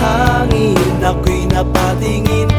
hangin. Ako'y napatingin.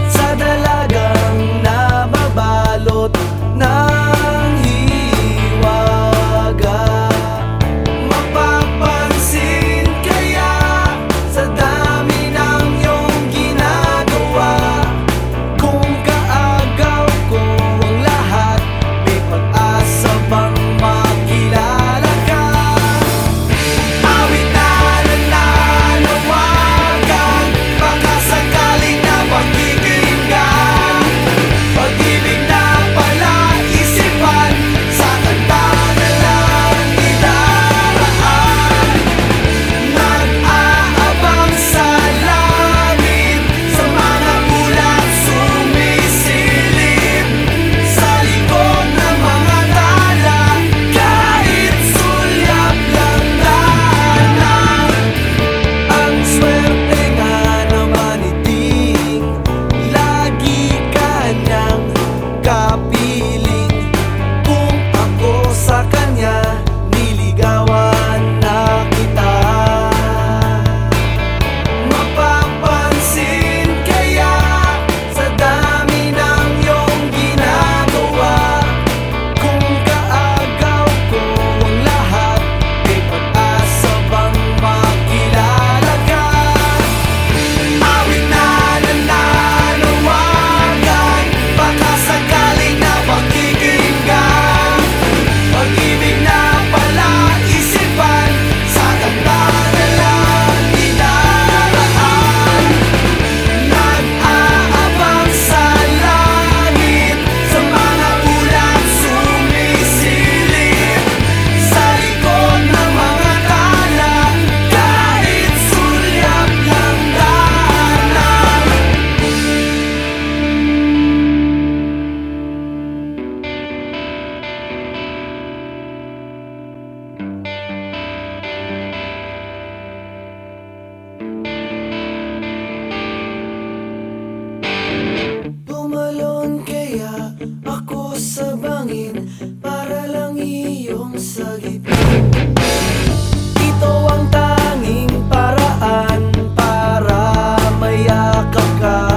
가